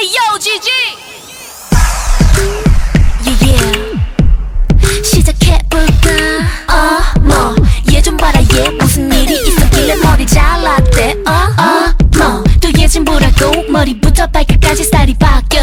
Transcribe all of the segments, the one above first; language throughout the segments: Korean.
Hey yo, GG! 시작해볼까? 어, 뭐, 얘 좀 봐라, 얘 무슨 일이 있었길래 머리 잘랐대? 어, 어, 뭐, 또얘좀 보라고 머리부터 발끝까지 살이 바뀌어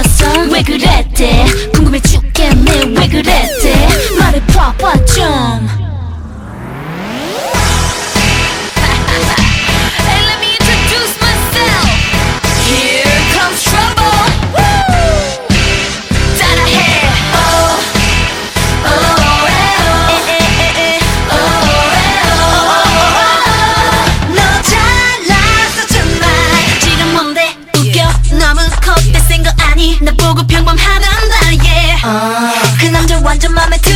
your mama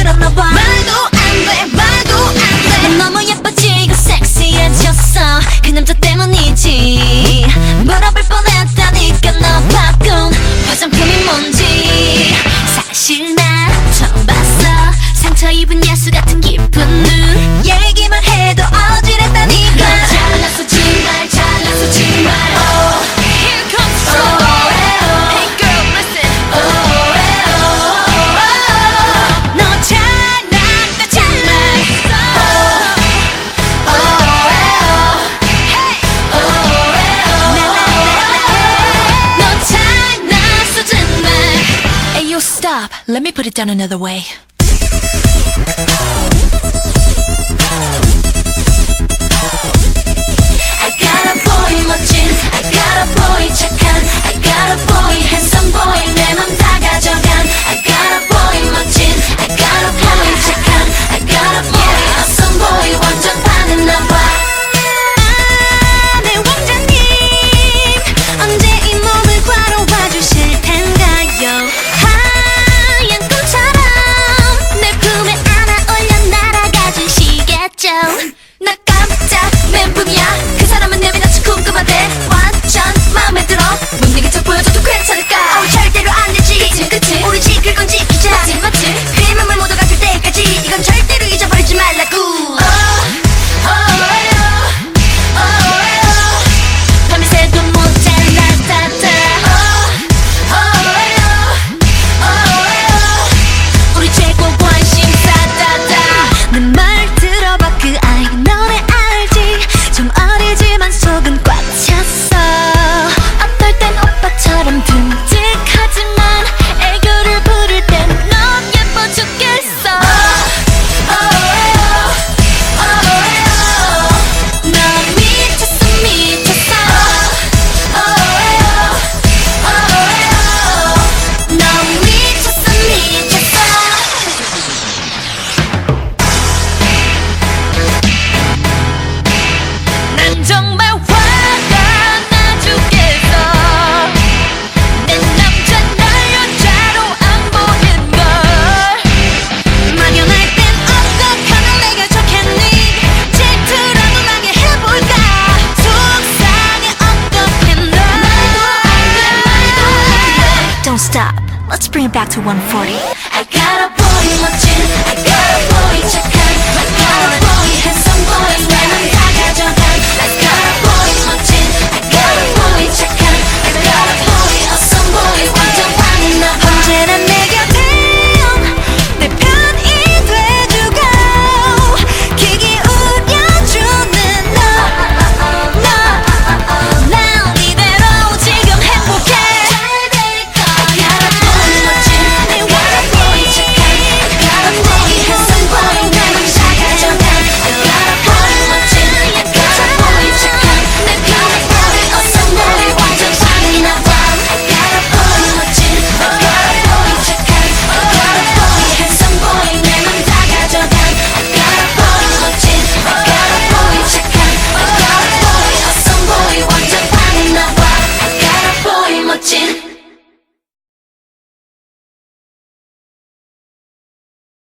Let me put it down another way. Let's bring it back to 140. I got a body,